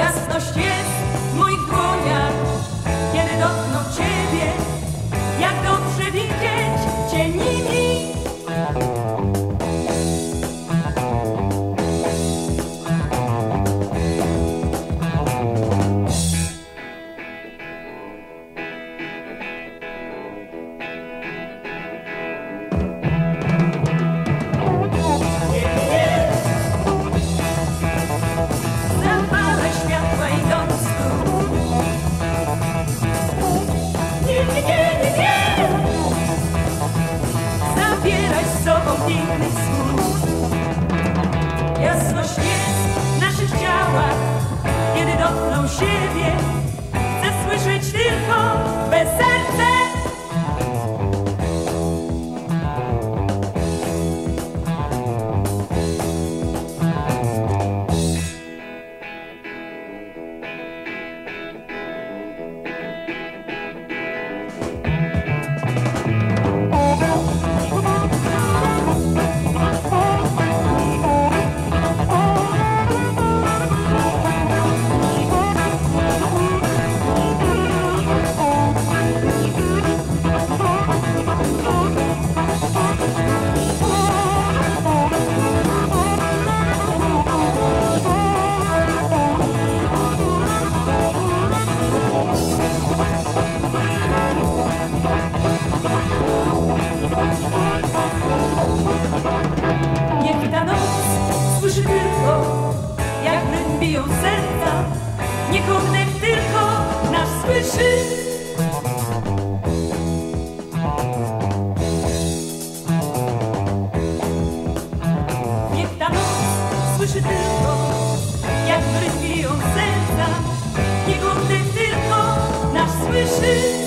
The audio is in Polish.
Jasność jest w moich dłoniach, kiedy dotkną Ciebie. Siebie. Chcę słyszeć tylko jak rytm biją serca. Niech oddech tylko nas słyszy. Niech ta noc słyszy tylko, jak rytm biją serca. Niech oddech tylko nas słyszy.